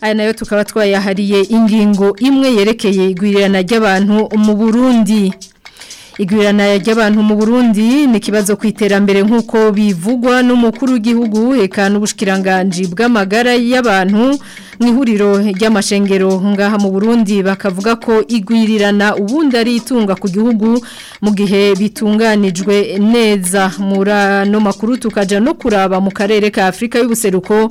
aya nayo tukaba twayahariye ingingo imwe yerekeye igwirirana ry'abantu mu burundi igwirirana ry'abantu mu burundi ni ikibazo ku iterambere nk'uko bivugwa n'umukuru w'igihugu hekana ubushikirangajwi bw'amagara y'abantu mu ihuriro ry'amashengero ngaha mu Burundi bakavuga ko igwirirana ubundi ari itunga ku gihugu mu gihe bitunganijwe neza muri ano makuru tukajya no kuraba mu karere ka Afurika y'ubuseruko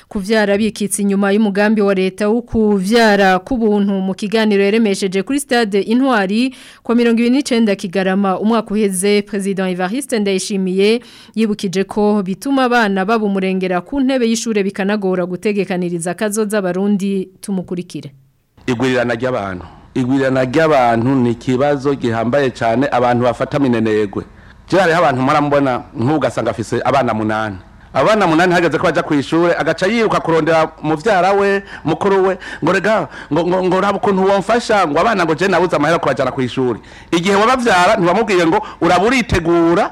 kubyara bikitse inyuma y'umugambi wa leta wo kubyara kubuntu mu kiganiro yaremesheje kuri stade Intwari kwa mirongo ibiri 29 Kigarama umwaka uheze president Evariste Ndayishimiye yibukije ko bituma abana babumurengera ku ntebe y'ishure bikanagora gutegekaniriza kazoza abarundi tumukurikire igwirirana ry'abantu igwirana ry'abantu ni ikibazo gihambaye cyane abantu bafata minenerwe hariho abantu mbona nk'ugasanga afise abana munani abana munani hageze ko bajya ku ishuri agaca yiruka kurondera mubyara we mukuru we ngo rega ngo raba ukuntu wamfasha ngo abana ngo jene nabuze amahera kubajyana ku ishuri igihe wababyara ntibamubwiye ngo uraba uritegura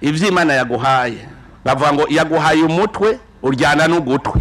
iby'imana yaguhaye bavuga ngo yaguhaye umutwe uryana n'ugutwe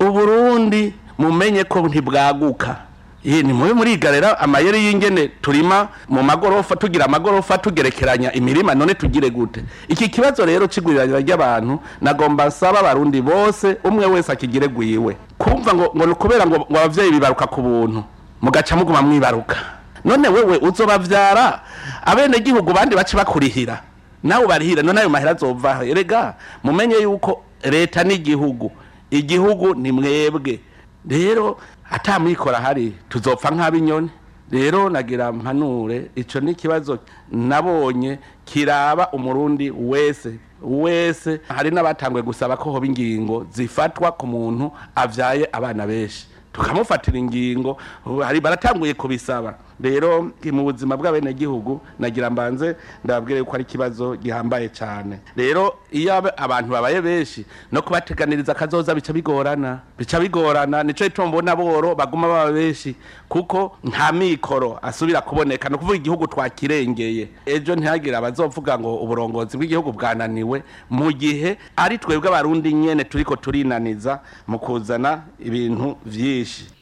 uburundi mumenye ko ntibwaguka iyi ni muri murigarira amayeri y'ingene turima mu magorofa tugira amagorofa tugerekeranya imirima none tugire gute iki kibazo rero kigurirana ry'abantu nagomba nsaba abarundi bose umwe wese akigire gwiwe kumva ngo ngo ukubera ngo abavyeyi bibaruka ku buntu mugaca muguma mwibaruka none wewe uzobavyara abene gihugu bandi bace bakurihira nawe ubarihira no nayo mahera azova rega mumenye yuko leta n'igihugu igihugu ni mwebwe rero atamwikora hari tuzopfa nk'abinyoni rero nagira mpanure icyo ni ikibazo nabonye kiraba umurundi wese wese hari n'abatangwe gusaba ko hoba ingingo zifatwa ku muntu abyaye abana benshi tukamufatira ingingo baratanguye kubisaba rero mu buzima bw'abenegihugu nagira mbanze ndababwire ko ari ikibazo gihambaye cyane rero iyo abantu babaye benshi no kubateganiriza akazoza bica bigorana bica bigorana nicyo gituma boro baguma baba benshi kuko nta mikoro asubira kuboneka ni ukuvuga igihugu twakirengeye ejo ntihagire abazovuga ngo uburongozi bw'igihugu bwananiwe mu gihe ari twebwe abarundi nyine turi ko turinaniza mu kuzana ibintu byinshi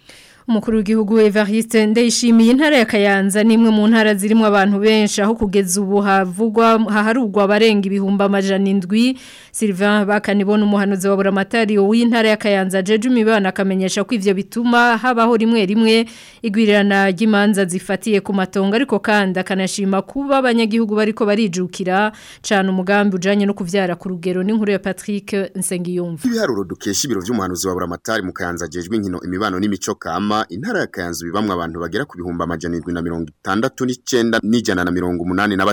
umukuru w'igihugu Evariste ndayishimiye intara ya Kayanza nimwe mu ntara zirimo abantu benshi aho kugeza ubu havugwa haharugwa barenga ibihumba amajana indwi Sylvain Bakanibona umuhanuzi wa buramatari w'intara ya Kayanza jeje umibana akamenyesha ko ivyo bituma habaho rimwe rimwe igwirirana ry'imanza zifatiye ku matongo ariko kandi akanashima kuba abanyagihugu bariko barijukira cana umugambi ujanye no kuvyara ku rugero n'inkuru ya Patrick Nsengiyumva ibiharuro dukesha ibiro vy'umuhanuzi wa buramatari mu Kayanza jejwe inkino imibano n'imico kama Kinama, intara ya Kayanza bibamwo abantu bagera ku bihumbi amajana na mirongo itandatu n'icyenda n'ijana na mirongo umunani na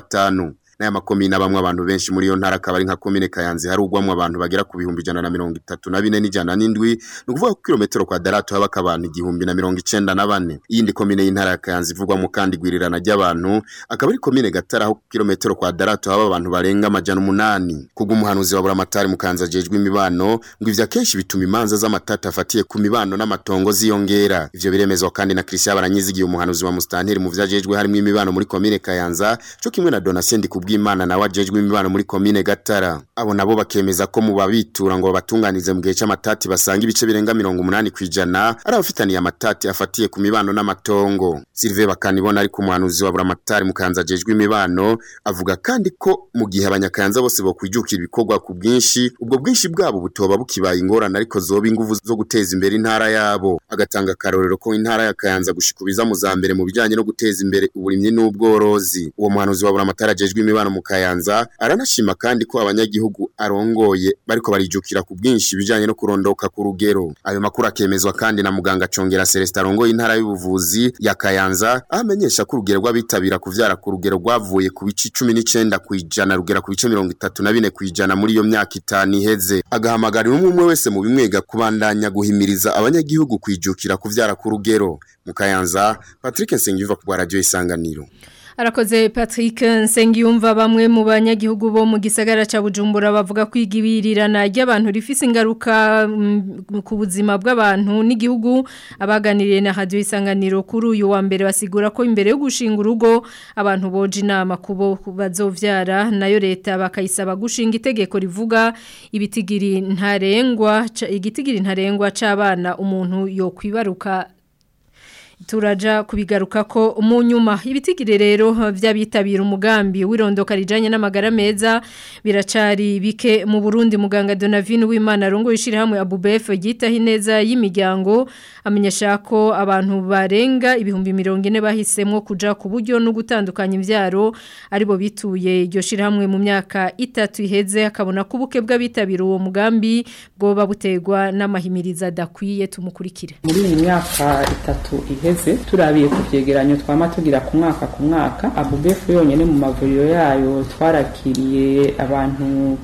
n'aya makomine abamwe abantu benshi muri iyo ntara akaba ari nka komine Kayanza harugwamwe abantu bagera ku bihumbi ijana na mirongo itatu na bine n'ijana n'indwi ni ukuvuga ku kilometero kwadaratu habaka abantu igihumbi na mirongo icyenda na bane iyindi komine y'intara ya Kayanza ivugwamo kandi igwirirana ry'abantu akaba ari komine Gatara aho ku kilometero kwadaratu haba abantu barenga amajana umunani kubw'umuhanuzi wa Buramatari mu Kayanza ajejwe imibano ngo ivyo akenshi bituma imanza z'amatata afatiye ku mibano n'amatongo ziyongera ibyo biremezwa kandi na Christian Baranyizigiye umuhanuzi wa Mustanteri mu vyajejwe harimo imibano muri komine Kayanza cyo kimwe na Donatien Ndikubwi bw'imana nawe ajejwe imibano muri komine gatara abo nabo bakemeza ko mu babitura ngo babatunganize mu gihe cy'amatati basanga ibice birenga mirongo umunani ku ijana ari abafitaniye amatati afatiye ku mibano n'amatongo silive bakanibona ari ku muhanuzi wa buramatari mukanza ajejwe imibano avuga kandi ko mu gihe abanyakayanza bose bokwijukira ibikorwa ku bwinshi ubwo bwinshi bwabo butoba bukibaye ingorane ariko zoba ingufu zo guteza imbere intara yabo agatanga akarorero ko intara ya gushikubiza mu za mbere mu bijyanye no guteza imbere uburimyi n'ubworozi uwo muhanuzi wa buramatari ajejwe imibano mu Kayanza aranashima kandi ko abanyagihugu arongoye bariko barijukira ku bwinshi bijanye no kurondoka ku rugero ayo makuru akemezwa kandi na muganga Congera Celestin arongoye intara y'ubuvuzi ya Kayanza amenyesha ko urugero rw'abitabira kuvyara ku rugero rwavuye ku bice cumi 19 kwijana rugera ku bice 34 kwijana muri iyo myaka itanu iheze agahamagarira umwe umwe wese mu bimwega kubandanya guhimiriza abanyagihugu kwijukira kuvyara ku rugero mu Kayanza Patrick Nsengiva ku Radio Isanganiro Harakoze Patrick Nsengiyumva bamwe mu banyagihugu bo mu gisagara cya Bujumbura bavuga ko igibirirana ry'abantu rifise ingaruka mm, ku buzima bw'abantu n'igihugu abaganiriye na radio isanganiro kuri uyu wa mbere basigura ko imbere yo gushinga urugo abantu boje inama ku bo bazobyara nayo leta bakayisaba gushinga itegeko rivuga ibitigiri ntarengwa igitigiri ntarengwa c'abana umuntu yo kwibaruka turaja kubigaruka ko mu nyuma ibitigire rero by'abitabira umugambi wirondoka rijanye n'amagara meza biracari bike mu Burundi muganga Donavine w'Imana rungo yishira hamwe ABUBF yitaho ineza y'imiryango amenyesha ko abantu barenga ibihumbi 40 bahisemo kuja ku buryo no gutandukanya imvyaro aribo bituye iryo shira hamwe mu myaka itatu iheze akabona kubuke bw'abitabira uwo mugambi bwo babutegwa n'amahimiriza adakwiye tumukurikire muri iyi myaka itatu ihe igeze turabiye ku byegeranyo twama tugira ku mwaka ku mwaka abubefu yonyine mu mavuriro yayo twarakiriye abantu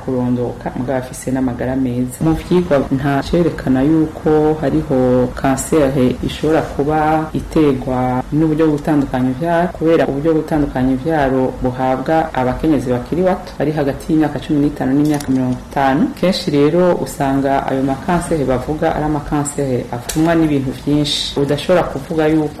kurondoka mugabo afise n'amagara meza mu vyigwa nta cerekana yuko hariho kanseri ishobora kuba iterwa n'uburyo butandukanye byaro kubera uburyo butandukanye byaro buhabwa abakenyezi bakiri bato ari hagati y'imyaka cumi n'itanu n'imyaka mirongo itanu kenshi rero usanga ayo makanseri bavuga ari amakanseri apfunwa n'ibintu byinshi udashobora kuvuga yuko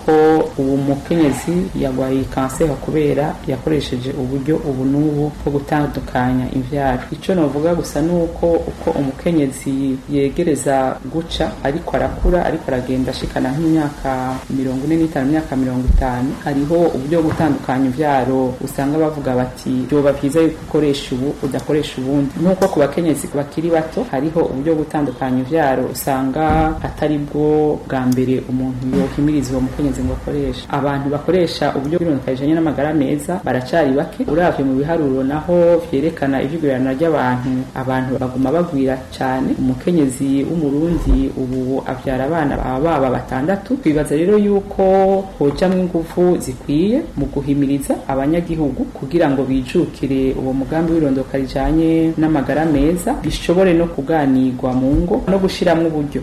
uwo mukenyezi yarwaye kanseri kubera yakoresheje uburyo ubu n'ubu bwo gutandukanya imbyaro icyo navuga gusa ni uko uko umukenyezi yegereza guca ariko arakura ariko aragenda ashikana nk'imyaka mirongo ine n'itanu imyaka mirongo itanu hariho uburyo bwo gutandukanya imbyaro usanga bavuga bati byoba byiza yuko ukoresha ubu udakoresha ubundi nk'uko ku bakenyezi bakiri bato hariho uburyo bwo gutandukanya imbyaro usanga atari aribwo bwa mbere umuntu yohimirizwa mu kwinyenza ngo akoresha abantu bakoresha uburyo bw'impanuka n'amagara meza baracyari bake uravye mu biharuro naho vyerekana ivyigwirana ry'abantu abantu baguma bagwira cyane umukenyezi w'umurundi ubu avyara abana baba baba batandatu twibaza rero yuko hojamwo ingufu zikwiye mu guhimiriza abanyagihugu kugira ngo bijukire uwo mugambi w'irondoka rijanye n'amagara meza bishobore no kuganirwa mu ngo no gushiramwo uburyo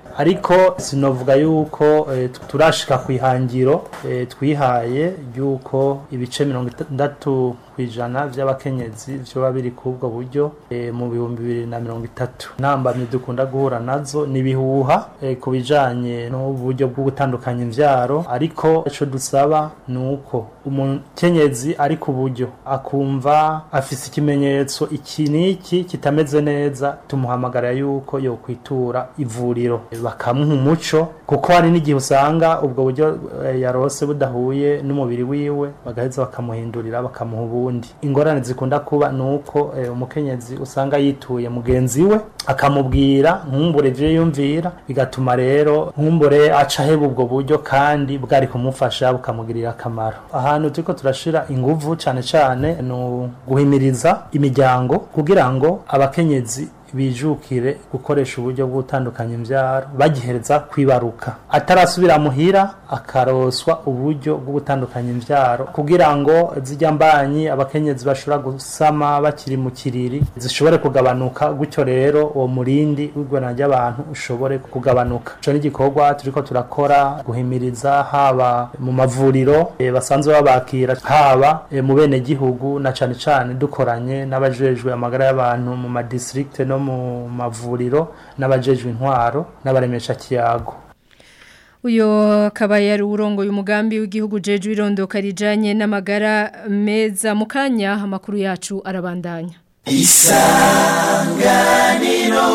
ariko sinovuga yuko eh, turashika ku ihangiro eh, twihaye ry'uko ibice mirongo itandatu ku ijana by'abakenyezi byoba biri ubwo buryo mu bihumbi bibiri na mirongo itatu ntambamye dukunda guhura nazo ni ibihuha ku bijyanye n'uburyo bwo gutandukanya imbyaro ariko icyo dusaba ni uko umuntu umukenyezi ari ku buryo akumva afise ikimenyetso iki n'iki kitameze neza tumuhamagara yuko yokwitura ivuriro bakamuha umuco kuko hari n'igihe usanga ubwo buryo eh, yarose budahuye n'umubiri wiwe bagaheza bakamuhindurira bakamuha ubundi ingorane zikunda kuba ni uko eh, umukenyezi usanga yituye mugenzi we akamubwira nkumbure ibyo yumvira bigatuma rero nkumbure aca aheba ubwo buryo kandi bwari kumufasha bukamugirira akamaro ahantu turiko tura turashira inguvu cyane cyane ni uguhimiriza imiryango kugira ngo abakenyezi bijukire gukoresha uburyo bw'utandukanya imbyaro bagihereza kwibaruka atarasubira muhira akaroswa uburyo bwo imbyaro kugira ngo zijya mbanyi abakenyezi bashobora gusama bakiri mu kiriri zishobore kugabanuka gutyo rero uwo murindi w'igorana ry'abantu ushobore kugabanuka icyo ni igikorwa turi ko turakora guhimiriza haba mu mavuriro eh, basanzwe babakira haba eh, mu benegihugu na cyane cyane dukoranye n'abajejwe amagara y'abantu mu madisitirigite no mu mavuriro n'abajejwe intwaro n'abaremesha kiyago Uyo akaba yari urongoye umugambi w'igihugu jeje irondoka rijanye n'amagara meza mu amakuru yacu arabandanya isanganiro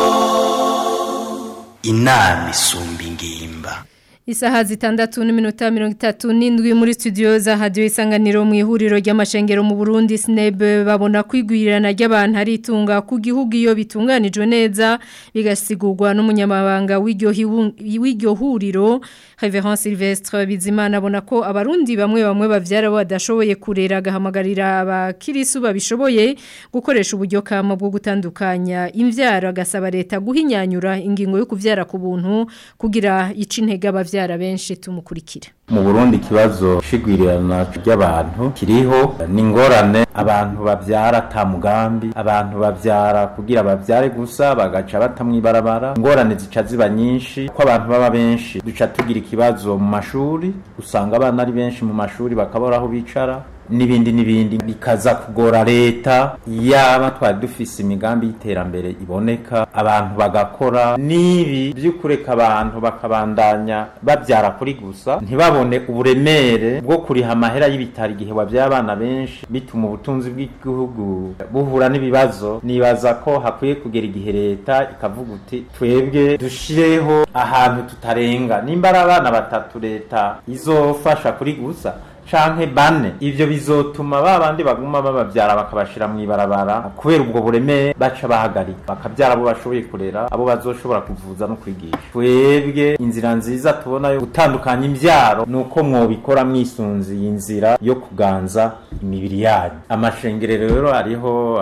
inama isumba ingimba Isaha zitandatu n'iminota mirongo itatu n'indwi muri studio za hadiyo isanganiro mu ihuriro ry'amashengero mu Burundi sinebe babona kwigwirirana ry'abantu ari itunga ku gihugu iyo bitunganijwe neza bigasigurwa n'umunyamabanga w'iryo huriro Reverend Silvestre Bizimana abona ko abarundi bamwe bamwe babyara badashoboye kurera agahamagarira abakirisu babishoboye gukoresha uburyo kama bwo gutandukanya imvyaro agasaba leta guhinyanyura ingingo yo kubyara ku buntu kugira ica intege abavya abyara benshi tumukurikira mu burundi ikibazo shigwirirana ry'abantu kiriho n'ingorane abantu babyara ata mugambi abantu babyara kugira babyare gusa bagaca batamwibarabara ingorane zica ziba nyinshi ko abantu baba benshi duca tugira ikibazo mu mashuri usanga abana ari benshi mu mashuri bakabura aho bicara n'ibindi n'ibindi bikaza kugora leta yaba twari dufise imigambi y'iterambere iboneka abantu bagakora n'ibi by'ukureka abantu bakabandanya babyara kuri gusa ntibabone uburemere bwo kuriha amahera y'ibitaro igihe wabyaye abana benshi bituma ubutunzi bw'igihugu buhura n'ibibazo nibaza ko hakwiye kugera igihe leta ikavuga uti twebwe dushireho ahantu tutarenga nimba ari abana batatu leta izofasha kuri gusa canke bane ivyo bizotuma ba bandi baguma bababyara bakabashira mu ibarabara kubera ubwo buremere baca bahagarika bakavyara abo bashoboye kurera abo bazoshobora kuvuza no kwigisha twebwe inzira nziza tubona yo gutandukanya imvyaro nuko mwobikora mwisunziye inzira yo kuganza imibiri yanyu amashengerero rero ariho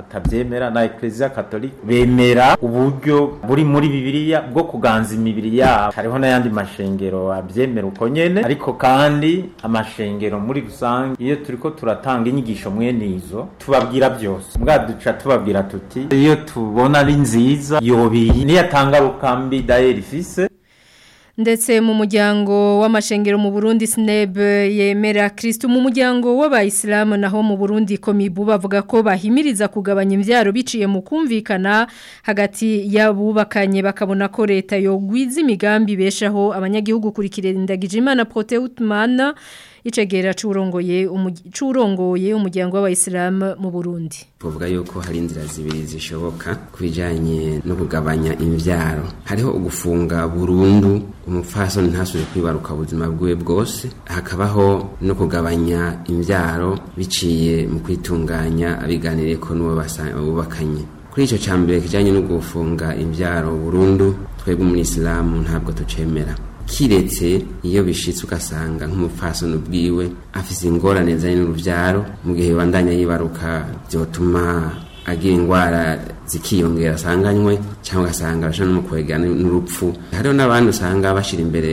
atabyemera na ekleziya katolika bemera uburyo buri muri bibiliya bwo kuganza imibiri yabo hariho n'ayandi mashengero abyemera uko nyene ariko kandi amashengero shengero muri rusange iyo turiko turatanga inyigisho mwene nizo tubabwira byose mwaduca tubabwira tuti iyo tubona ari nziza yobiye niyatanga rukambi dayeri ifise ndetse mu muryango w'amashengero mu Burundi SNEB yemera Kristo mu muryango w'abayisilamu naho mu Burundi komibu bavuga ko bahimiriza kugabanya imbyaro biciye mu kumvikana hagati y'abubakanye bakabona ko leta yo imigambi beshaho abanyagihugu kurikirindagije Imana Prote icegera curongoye umucurongoye umuryango w'abayisilamu mu Burundi tuvuga yuko hari inzira zibiri zishoboka kubijanye no kugabanya imvyaro hariho ugufunga burundu umupfaso ntasubire kwibaruka ubuzima bwe bwose hakabaho no kugabanya imvyaro biciye mu kwitunganya abiganireko n'uwo bubakanye kuri icyo cya mbere kijyanye no gufunga imbyaro burundu twebwe muri isilamu ntabwo tucemera kiretse iyo bishitse ugasanga nk'umupfasoni ubwiwe afise ingorane zijyanye n'urubyaro mu gihe bandanya yibaruka byotuma agira indwara zikiyongera asanganywe cyangwa ugasanga abasha n'umukwega n'urupfu hariho n'abandi usanga bashyira imbere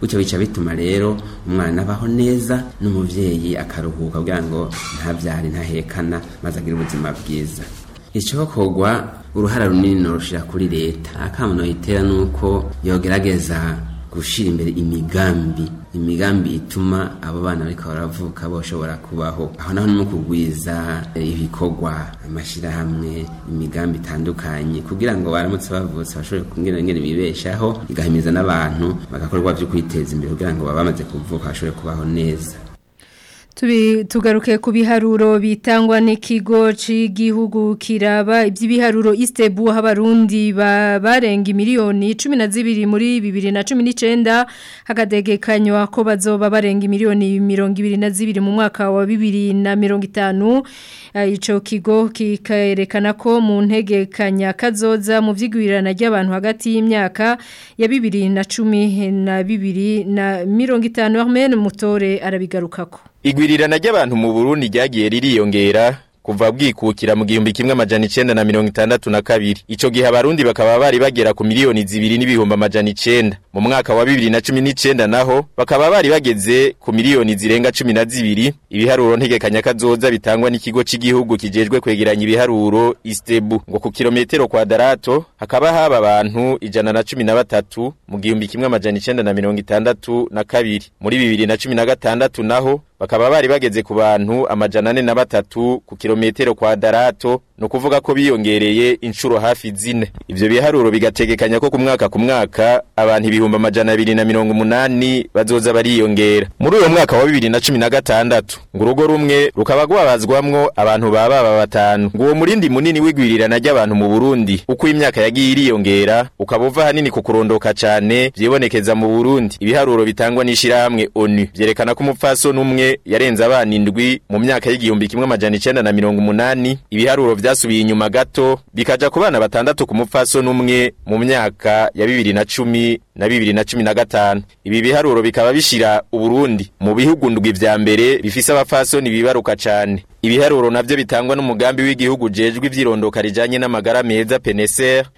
gutyo bica bituma rero umwana abaho neza n'umubyeyi akaruhuka kugira ngo ntabyare ntahekana maze agire ubuzima bwiza icyokorwa uruhara runini norushyira kuri leta akamuno yitera ni uko yogerageza gushira imbere imigambi imigambi ituma abo bana ariko baravuka bashobora kubaho aho naho no kugwiza eh, ibikorwa amashyirahamwe imigambi itandukanye kugira ngo baramutse bavutse bashobore kugira ngo bibeshaho igahimiza n'abantu bagakorwa byo kwiteza imbere kugira ngo baba bamaze kuvuka bashobore kubaho neza tugaruke ku biharuro bitangwa n'ikigo cy'igihugu kiraba iby'ibiharuro isitebu aho abarundi barenga miliyoni cumi na zibiri muri bibiri na cumi n'icyenda hagategekanywa ko bazoba barenga miliyoni mirongo ibiri na zibiri mu mwaka wa bibiri na mirongo itanu eh, icyo kigo kikerekana ko mu ntegekanya kazoza mu by'igwirirana ry'abantu hagati y'imyaka ya bibiri na cumi na bibiri na mirongo itanu aho mutore arabigarukako igwirirana ry'abantu mu burundi ryagiye ririyongera kuva bwikukira mu gihumbi kimwe amajana icenda na mirongo itandatu na kabiri ico gihe abarundi bakaba bari bagera ku miliyoni zibiri n'ibihumbi amajana icenda mu mwaka wa bibiri na cumi n'icenda naho bakaba bari bageze ku miliyoni zirenga cumi na zibiri ibiharuro ntegekanya kazoza bitangwa n'ikigo cy'igihugu kijejwe kwegeranya ibiharuro istebu ngo ku kilometero kwa darato hakaba haba abantu ijana na cumi na batatu mu gihumbi kimwe amajana icenda na mirongo itandatu na kabiri muri bibiri na cumi na gatandatu naho bakaba bari bageze ku bantu amajana ane na batatu ku kilometero kwa darato ni ukuvuga ko biyongereye inshuro hafi zine ibyo biharuro bigategekanya ko ku mwaka ku mwaka abantu ibihumbi amajana na mirongo umunani bazoza bariyongera muri uyo mwaka wa bibiri na cumi na gatandatu ngo urugo rumwe rukaba rwabazwamwo abantu ba baba batanu ngo murindi munini w'igwirirana ry'abantu mu burundi uko imyaka yagiye iriyongera ukaba uva ahanini ku kurondoka cyane byibonekeza mu burundi ibiharuro bitangwa n'ishyirahamwe onu byerekana ko umupfaso n'umwe yarenze abana indwi mu myaka y'igihumbi kimwe amajana na mirongo umunani ibiharuro byasubiye inyuma gato bikajya ku bana batandatu ku mupfaso n'umwe mu myaka ya bibiri na cumi na bibiri na cumi na gatanu ibi biharuro bikaba bishira uburundi mu bihugu ndwi vya mbere bifise abafasoni bibaruka cane ibiharuro navyo bitangwa n'umugambi w'igihugu jejwe ivyirondoka rijanye n'amagara meza peneser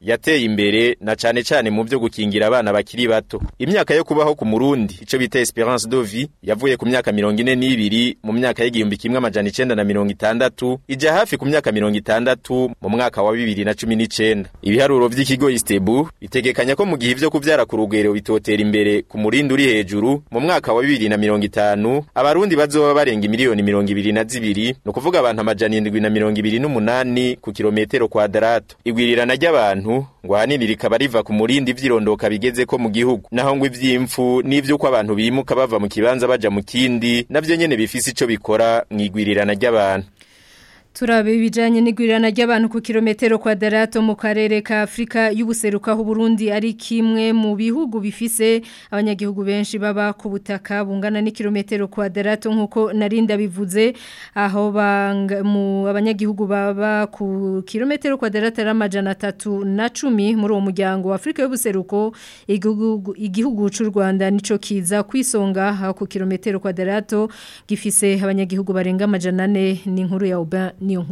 yateye imbere na cane cane mu vyo gukingira abana bakiri bato imyaka yo kubaho ku murundi ico bita esperance de vie yavuye ku myaka mirongo ine n'ibiri mu myaka y'igihumbi kimwe amajana icenda na mirongo itandatu ija hafi ku myaka mirongo itandatu mu mwaka wa bibiri na cumi n'icenda ibiharuro vy'ikigo istebu bitegekanya ko mu gihe ivyo kuvyara ku rugero bitotera imbere imbere ku murindi uri hejuru mu mwaka wa bibiri na mirongo itanu abarundi bazoba barenga miliyoni mirongo ibiri na zibiri ni ukuvuga abantu amajana indwi na mirongo ibiri n'umunani ku kilometero kwadarato igwirirana ry'abantu ngo ahanini rikaba riva ku murindi ivyirondoka bigeze ko mu gihugu naho ngo ivyimfu n'ivy'uko abantu bimuka bava mu kibanza baja mu kindi navyo nyene bifise ico bikora mw'igwirirana ry'abantu turabe ibijyanye n'igurirana ry'abantu ku kilometero kwa darato mu karere ka afurika y'ubuseruka aho Burundi ari kimwe mu bihugu bifise abanyagihugu benshi baba ku butaka bungana n'ikilometero kwa darato nk'uko narinda bivuze aho mu abanyagihugu baba ku kilometero kwa darato ari amajana atatu na cumi muri uwo muryango wa afurika y'ubuseruko igihugu cy'u rwanda nicyo kiza ku isonga ku kilometero kwa darato gifise abanyagihugu barenga amajana ane n'inkuru ya uba niyo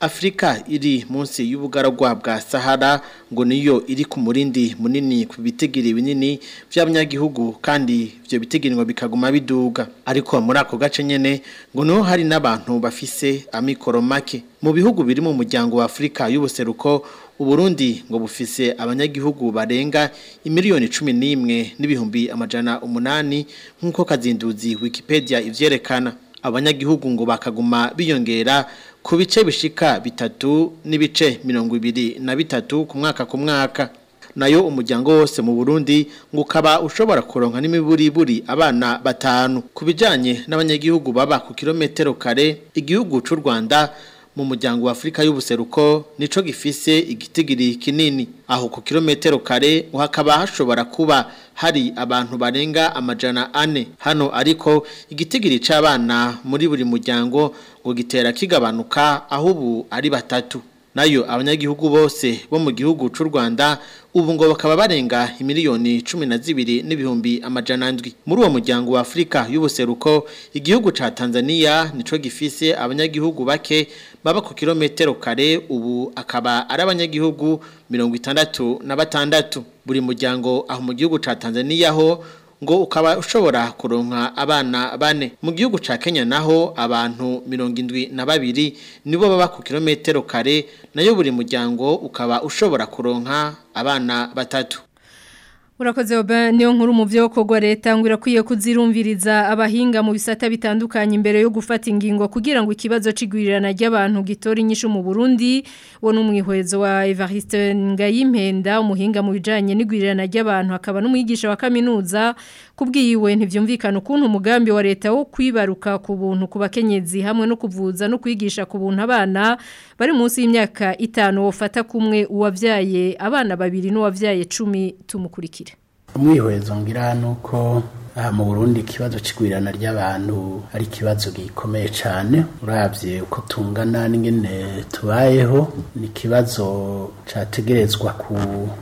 Afrika iri munsi y'ubugaragwa bwa Sahara ngo niyo iri ku murindi munini ku bitegire binini by'abanyagihugu kandi ibyo bitegerewe bikaguma biduga ariko muri ako gace nyene ngo no hari n'abantu bafise amikoro make mu bihugu biri mu muryango wa Afrika y'ubuseruko Uburundi ngo bufise abanyagihugu barenga imiliyoni 11 n'ibihumbi amajana umunani nk'uko kazinduzi Wikipedia ivyerekana abanyagihugu ngo bakaguma biyongera ku bice bishika bitatu n'ibice mirongo ibiri na bitatu ku mwaka ku mwaka nayo umuryango wose mu Burundi ngo ukaba ushobora kuronka n'imiburiburi abana batanu ku bijyanye n'abanyagihugu baba ku kilometero kare igihugu cy'u Rwanda mu muryango w'Afrika y'ubuseruko nico gifise igitigiri kinini aho ku kilometero kare uhakaba hashobora kuba hari abantu barenga amajana ane hano ariko igitigiri c'abana muri buri muryango ngo kigabanuka ahubu ubu ari batatu nayo abanyagihugu bose bo mu gihugu c'u Rwanda ubu ngo bakaba barenga miliyoni cumi na zibiri n'ibihumbi amajana ndwi muri uwo muryango wa Afurika y'ubuseruko igihugu ca Tanzania nico gifise abanyagihugu bake baba ku kilometero kare ubu akaba ari abanyagihugu mirongo itandatu na batandatu buri muryango aho mu gihugu cya tanzaniya ho ngo ukaba ushobora kuronka abana bane mu gihugu ca Kenya naho abantu mirongo indwi na babiri nibo baba ku kilometero kare nayo buri muryango ukaba ushobora kuronka abana batatu urakoze oba niyo nkuru mu byo kogwa leta ngo irakwiye kuzirumviriza abahinga mu bisata bitandukanye imbere yo gufata ingingo kugira ngo ikibazo c'igwirirana ry'abantu gitora inyishu mu Burundi wo numwihwezo wa Evariste Ngayimpenda umuhinga mu bijanye n'igwirirana ry'abantu akaba n'umwigisha wa kaminuza kubwiwe ntivyumvikana ukuntu umugambi wa leta wo kwibaruka ku buntu ku bakenyezi hamwe no kuvuza no kwigisha ku buntu abana bari munsi y'imyaka itanu wofata kumwe uwabyaye abana babiri n’uwabyaye cumi tumukurikira umwihwezo ngira nuko aha mu burundi ikibazo kigwirana ry'abantu ari ikibazo gikomeye cyane urabye uko tungana n'ingene tubayeho ni ikibazo cyategerezwa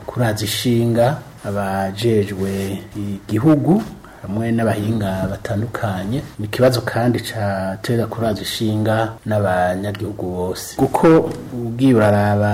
kuraza ishinga abajejwe igihugu hamwe n'abahinga batandukanye ni ikibazo kandi cyatera kuraza ishinga n'abanyagihugu bose kuko ubwiye uraraba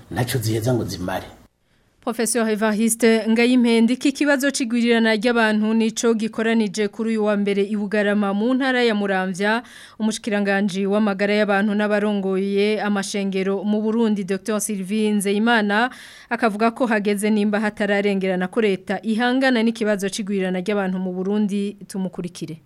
ntacyo ziheza ngo zimare Professor Evariste Ngayimpendi kikibazo cigwirirana ry'abantu nico gikoranije kuri uyu wa mbere ibugarama mu ntara ya Muramvya umushikiranganje w'amagara y'abantu n'abarongoye amashengero mu Burundi Dr Sylvie Nzeyimana akavuga ko hageze nimba hatararengerana ko leta ihangana n'ikibazo cigwirirana ry'abantu mu Burundi tumukurikire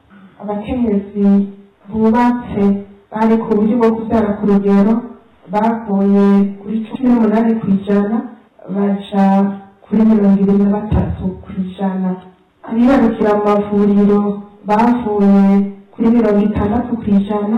abakenyezi bubatse bari ku buryo bwo kubyara ku rugero bavuye kuri cumi n'umunani ku ijana baja kuri mirongo ibiri na batatu ku ijana abirarukira mu mavuriro bavuye kuri mirongo itandatu ku ijana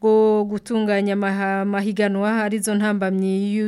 bwo gutunganya amahiganwa arizo ntambamyi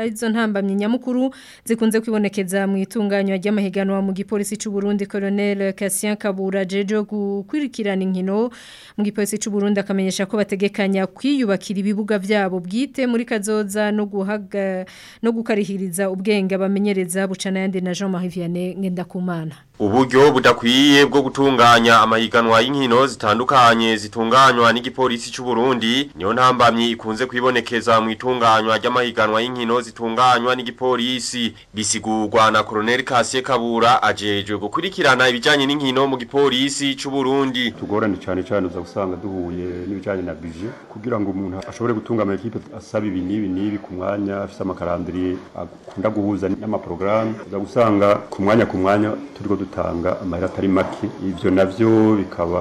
arizo ntambamyi nyamukuru zikunze kwibonekeza mu itunganywa ry'amahiganwa mu gipolisi cy'u Burundi Colonel Cassien Kabura Jejo gukurikirana inkino mu gipolisi cy'u Burundi akamenyesha ko bategekanya kwiyubakira ibibuga byabo bwite muri kazoza no guhaga no gukarihiriza ubwenge abamenyereza bucana yandi na Jean Marie Vianney kumana. Uburyo budakwiye bwo gutunganya amahiganwa y'inkino zitandukanye zitunganywa n'igipolisi cy'u Burundi niyo ntambamye ikunze kwibonekeza mu itunganywa ry'amahiganwa y'inkino zitunganywa n'igipolisi bisigurwa na Colonel Kasiye Kabura ajejwe gukurikirana ibijyanye n'inkino mu gipolisi cy'u Burundi tugorane cyane cyane uza gusanga duhuye n'ibijyanye na budget kugira ngo umuntu ashobore gutunga amakipe asaba ibi n'ibi n'ibi ku mwanya afite amakarandiri akunda guhuza n'amaprogramme uza gusanga ku mwanya ku mwanya turi dutanga amahera atari make ibyo navyo bikaba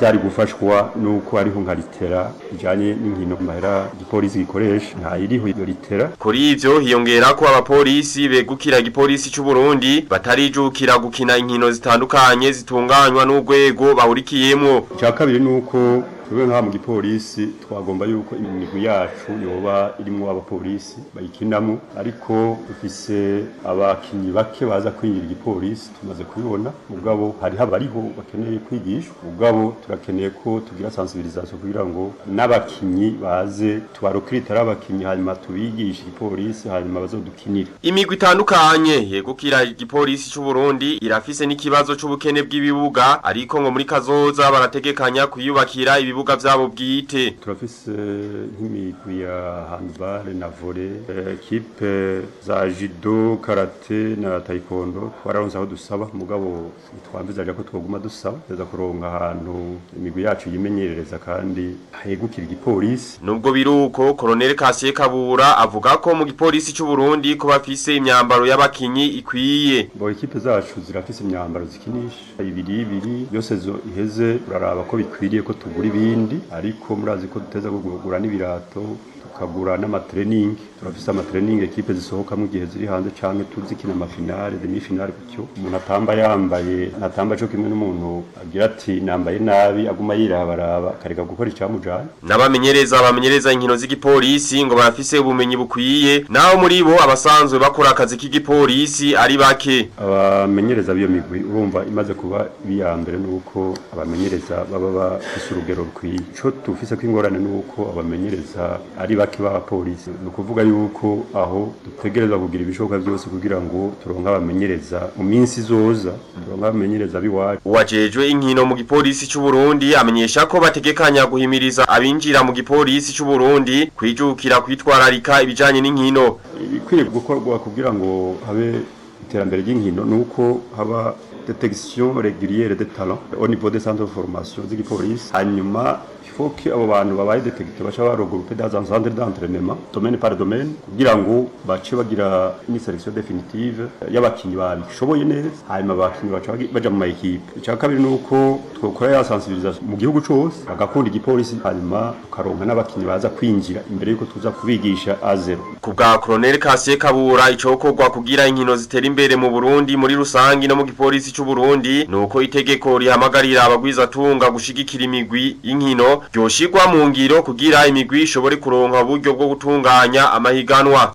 byari gufashwa nuko hariho nka litera ijanye n'inkino amahera igipolisi gikoresha ntayiriho iyo litera kuri ivyo hiyongera ko abapolisi begukira igipolisi cy’u Burundi batarijukira gukina inkino zitandukanye zitunganywa n'urwego bahurikiyemwo cya kabiri nuko twebwe nk'aba mu gipolisi twagomba yuko imihigo yacu yoba irimo abapolisi bayikinamo ariko dufise abakinnyi bake baza kwinjira igipolisi tumaze kubibona mugabo hariho abariho bakeneye kwigishwa mugabo turakeneye ko tugira sensibilisation kugira ngo n'abakinnyi baze tubarokirite ari abakinnyi hanyuma tubigishe igipolisi hanyuma bazodukinire imigo itandukanye yegukira igipolisi cy'u Burundi irafise n'ikibazo cy'ubukene bw'ibibuga ariko ngo muri kazoza barategekanya kuyubakira ibibuga bibuga byabo bwite turafise nk'imigwi ya handball na volley eh, ekipe za judo karate na taekwondo bararonse aho dusaba mugabo twambizaje ko twoguma dusaba za kuronka ahantu imigwi yacu yimenyerereza kandi hegukira igipolisi nubwo biruko Colonel Kasiye Kabura avuga ko mu gipolisi cy'u Burundi ko bafise imyambaro y'abakinnyi ikwiye bo ekipe zacu zirafise imyambaro zikinisha ibiri ibiri yose zo iheze uraraba ko bikwiriye ko tugura ibiri n'ibindi ariko murazi ko duteza kugura n'ibirato tukagura n'amatreningi turafise amatreningi ekipe zisohokamo igihe ziri hanze canke tuzikina amafinale demifinale gutyo umuntu atamba yambaye natamba co kimwe n'umuntu agira ati nambaye nabi aguma yirabaraba akareka gukora icamujanye n'abamenyereza bamenyereza inkino z'igipolisi ngo barafise ubumenyi bukwiye naho muri bo abasanzwe bakora akazi k'igipolisi ari bake abamenyereza b'iyo migwi urumva imaze kuba ibiyambere nuko abamenyereza baba bafise urugero icyo tufise ko ingorane n'uko abamenyereza ari bake b'abapolisi ni ukuvuga yuko aho dutegerezwa kugira ibishoboka byose kugira ngo turonke abamenyereza mu minsi zoza turonke abamenyereza b'iwacu uwajejwe inkino mu gipolisi cy'u Burundi amenyesha ko bategekanya guhimiriza abinjira mu gipolisi cy'u Burundi kwijukira kwitwararika ibijanye n'inkino ibikwiye gukorwa kugira ngo habe iterambere ry'inkino nuko haba détection régulière des talents au niveau des centres de formation, de police, favorise faut que abo bantu babaye detekite baca barogorope dans un centre d'entraînement domaine par domaine kugira ngo bace bagira imiselection definitive y'abakinnyi babishoboye neza hanyuma abakinnyi baca baja mu mayikipe icya kabiri ni uko twakora ya sensibilisation mu gihugu cyose bagakunda igipolisi hanyuma tukaronka n'abakinnyi baza kwinjira imbere y'uko tuza kubigisha azero ku bwa koroneli kasiye kabura icokorwa kugira inkino zitera imbere mu burundi muri rusange no mu gipolisi cy'uburundi ni uko itegeko rihamagarira abagwizatunga gushigikira imigwi y'inkino ryoshirwa mu ngiro kugira imigwi ishobore kuronka uburyo bwo gutunganya amahiganwa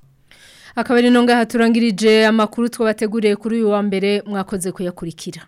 akaba ari ntunga haturangirije amakuru twabateguriye kuri uyu wa mbere mwakoze kuyakurikira